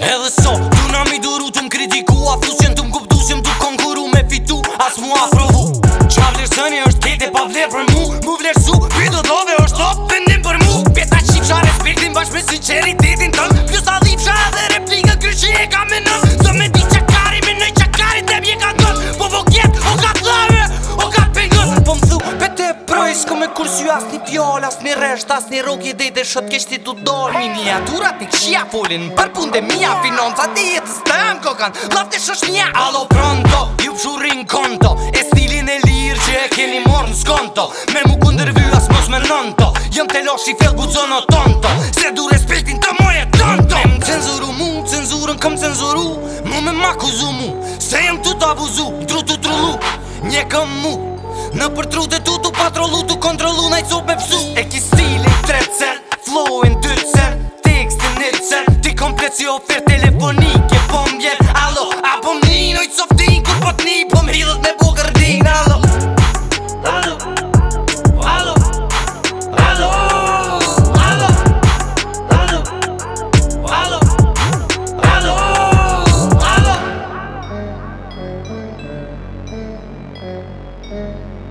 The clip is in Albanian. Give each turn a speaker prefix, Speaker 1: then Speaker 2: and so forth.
Speaker 1: Edhe so, du na mi duru të më kritiku A fusjen të më kuptu që më të konkuru me fitu As mu afrovu Qa vlerësënje është tete pa vlerë për mu Mu vlerësu, pido dove është top të një për mu Pjeta qipë qa respektin bashkë me sinceritetin tëm
Speaker 2: proj s'ko me kursu as një fjall, as një resht, as një rogje dhe dhe shët kështi du dol Miniatura t'i këshia folin, për pun dhe mija finonza dhe jetës të në kokan, lafte shësh Alo pronto, ju pëshurin
Speaker 1: konto, e stilin e lirë që e keni morë në skonto Me mu këndërvy as mos me nënto, jëm të loshi fel buzono tonto Se du respektin të moje tonto Me më cenzuru mu, cenzurën këm cenzuru, mu me makuzu mu Se jëm të të abuzu, tru tru tru lu, një këm mu Në për tru dhe tu tu patrolu tu kontrolu na i cu me psu E ki stilin tretësër, flowin dytësër Tekstin nitësër, ti komplet si ofertë Hum.